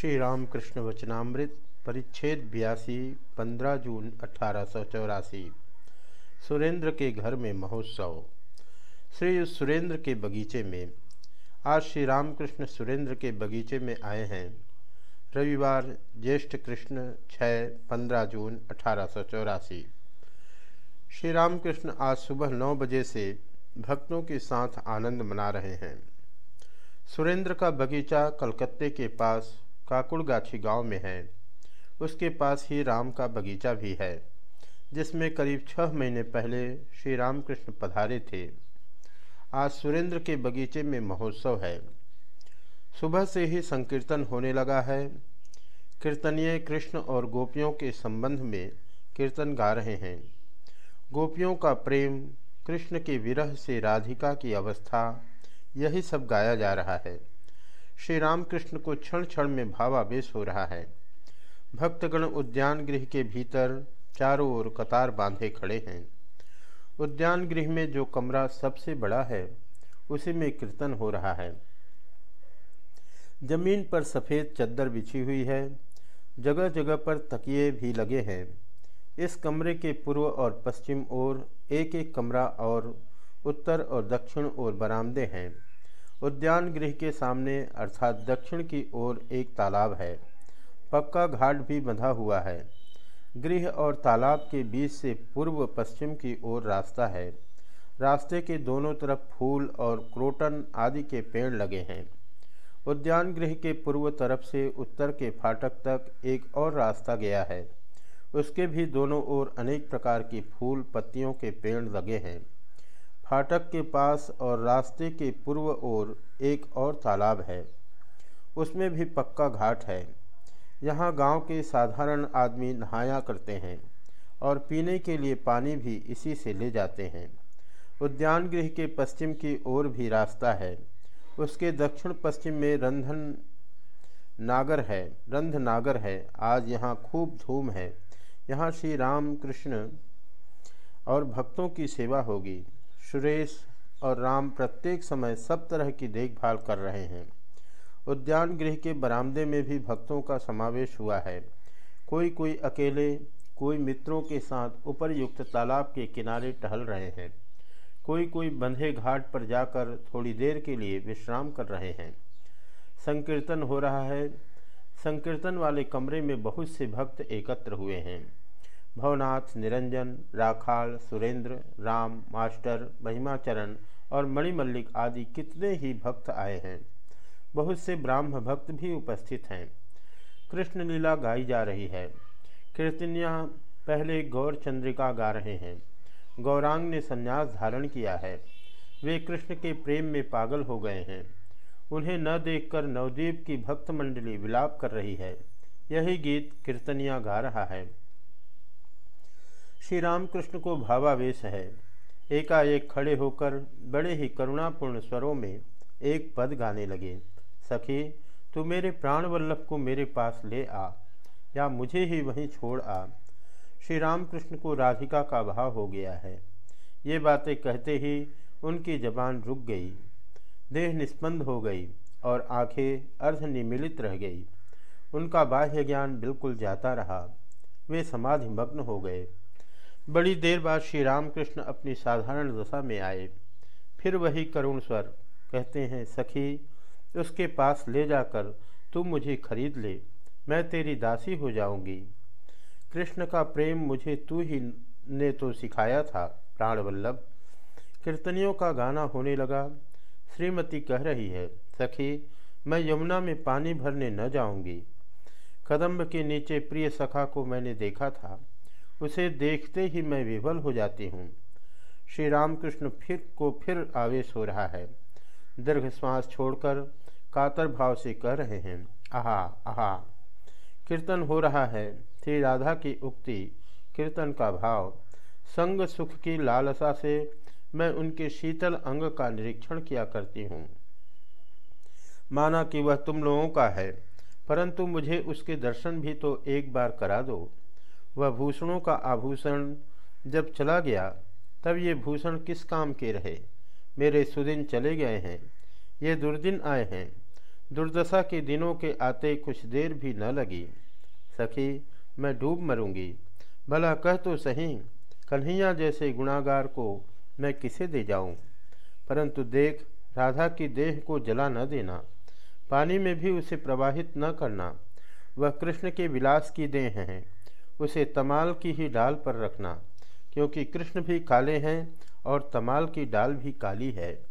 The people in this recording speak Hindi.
श्री रामकृष्ण वचनामृत, परिच्छेद बयासी, पंद्रह जून अठारह सौ चौरासी। सुरेंद्र के घर में महोत्सव। श्री सुरेंद्र के बगीचे में। आज श्री रामकृष्ण सुरेंद्र के बगीचे में आए हैं। रविवार, ज्येष्ठ कृष्ण छः पंद्रह जून अठारह सौ चौरासी। श्री रामकृष्ण आज सुबह नौ बजे से भक्तों के साथ आनंद मना रहे हैं। सुरेंद्र का बगीचा कलकत्ते के पास काकुड़गाछी गाँव में है। उसके पास ही राम का बगीचा भी है, जिसमें करीब छः महीने पहले श्री रामकृष्ण पधारे थे। आज सुरेंद्र के बगीचे में महोत्सव है। सुबह से ही संकीर्तन होने लगा है। कीर्तनीय कृष्ण और गोपियों के संबंध में कीर्तन गा रहे हैं। गोपियों का प्रेम, कृष्ण के विरह से राधिका की अवस्था, यही सब गाया जा रहा है। श्री रामकृष्ण को क्षण क्षण में भावावेश हो रहा है। भक्तगण उद्यान गृह के भीतर चारों ओर कतार बांधे खड़े हैं। उद्यान गृह में जो कमरा सबसे बड़ा है, उसी में कीर्तन हो रहा है। ज़मीन पर सफ़ेद चद्दर बिछी हुई है जगह जगह पर तकिए भी लगे हैं। इस कमरे के पूर्व और पश्चिम ओर एक एक कमरा और उत्तर और दक्षिण ओर बरामदे हैं। उद्यान गृह के सामने, अर्थात दक्षिण की ओर एक तालाब है। पक्का घाट भी बंधा हुआ है। गृह और तालाब के बीच से पूर्व पश्चिम की ओर रास्ता है। रास्ते के दोनों तरफ़ फूल और क्रोटन आदि के पेड़ लगे हैं। उद्यान गृह के पूर्व तरफ़ से उत्तर के फाटक तक एक और रास्ता गया है। उसके भी दोनों ओर अनेक प्रकार की फूल, पत्तियों के पेड़ लगे हैं। फाटक के पास और रास्ते के पूर्व ओर एक और तालाब है। उसमें भी पक्का घाट है। यहाँ गाँव के साधारण आदमी नहाया करते हैं और पीने के लिए पानी भी इसी से ले जाते हैं। उद्यान गृह के पश्चिम की ओर भी रास्ता है। उसके दक्षिण पश्चिम में रंधन नागर है। रंध नागर है। आज यहाँ खूब धूम है। यहाँ श्री राम कृष्ण और भक्तों की सेवा होगी। सुरेश और राम प्रत्येक समय सब तरह की देखभाल कर रहे हैं। उद्यान गृह के बरामदे में भी भक्तों का समावेश हुआ है। कोई कोई अकेले, कोई मित्रों के साथ उपरयुक्त तालाब के किनारे टहल रहे हैं। कोई कोई बंधे घाट पर जाकर थोड़ी देर के लिए विश्राम कर रहे हैं। संकीर्तन हो रहा है। संकीर्तन वाले कमरे में बहुत से भक्त एकत्र हुए हैं। भवनाथ, निरंजन, राखाल, सुरेंद्र, राम, मास्टर, महिमाचरण और मणिमल्लिक आदि कितने ही भक्त आए हैं। बहुत से ब्राह्म भक्त भी उपस्थित हैं। कृष्ण लीला गाई जा रही है। कीर्तनियाँ पहले गौर चंद्रिका गा रहे हैं। गौरांग ने संन्यास धारण किया है। वे कृष्ण के प्रेम में पागल हो गए हैं। उन्हें न देखकर नवदीप की भक्त मंडली विलाप कर रही है। यही गीत कीर्तनिया गा रहा है। श्री रामकृष्ण को भावावेश है। एकाएक खड़े होकर बड़े ही करुणापूर्ण स्वरों में एक पद गाने लगे। सखी, तू मेरे प्राणवल्लभ को मेरे पास ले आ या मुझे ही वहीं छोड़ आ। श्री रामकृष्ण को राधिका का भाव हो गया है। ये बातें कहते ही उनकी जबान रुक गई। देह निस्पंद हो गई और आँखें अर्धनिमिलित रह गई। उनका बाह्य ज्ञान बिल्कुल जाता रहा। वे समाधि मग्न हो गए। बड़ी देर बाद श्री रामकृष्ण अपनी साधारण दशा में आए। फिर वही करुण स्वर कहते हैं, सखी, उसके पास ले जाकर तू मुझे खरीद ले, मैं तेरी दासी हो जाऊँगी। कृष्ण का प्रेम मुझे तू ही ने तो सिखाया था प्राणवल्लभ कीर्तनियों का गाना होने लगा। श्रीमती कह रही है, सखी, मैं यमुना में पानी भरने न जाऊँगी। कदम्ब के नीचे प्रिय सखा को मैंने देखा था। उसे देखते ही मैं विवल हो जाती हूँ। श्री रामकृष्ण फिर को फिर आवेश हो रहा है। दीर्घ श्वास छोड़कर कातर भाव से कह रहे हैं, आहा आहा, कीर्तन हो रहा है। श्री राधा की उक्ति, कीर्तन का भाव, संग सुख की लालसा से मैं उनके शीतल अंग का निरीक्षण किया करती हूँ। माना कि वह तुम लोगों का है, परंतु मुझे उसके दर्शन भी तो एक बार करा दो। वह भूषणों का आभूषण जब चला गया, तब ये भूषण किस काम के रहे? मेरे सुदिन चले गए हैं। ये दुर्दिन आए हैं। दुर्दशा के दिनों के आते कुछ देर भी न लगी। सखी, मैं डूब मरूँगी। भला कह तो सही, कन्हैया जैसे गुणागार को मैं किसे दे जाऊँ? परंतु देख, राधा की देह को जला न देना, पानी में भी उसे प्रवाहित न करना, वह कृष्ण के विलास की देह हैं। उसे तमाल की ही डाल पर रखना, क्योंकि कृष्ण भी काले हैं और तमाल की डाल भी काली है।